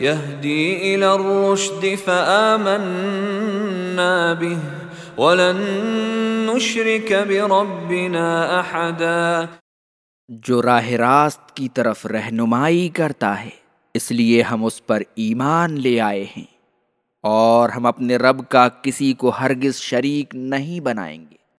يهدي إلى الرشد فآمنا به ولن نشرك بربنا أحدا. جو راہ راست کی طرف رہنمائی کرتا ہے، اس لیے ہم اس پر ایمان لے آئے ہیں اور ہم اپنے رب کا کسی کو ہرگز شریک نہیں بنائیں گے۔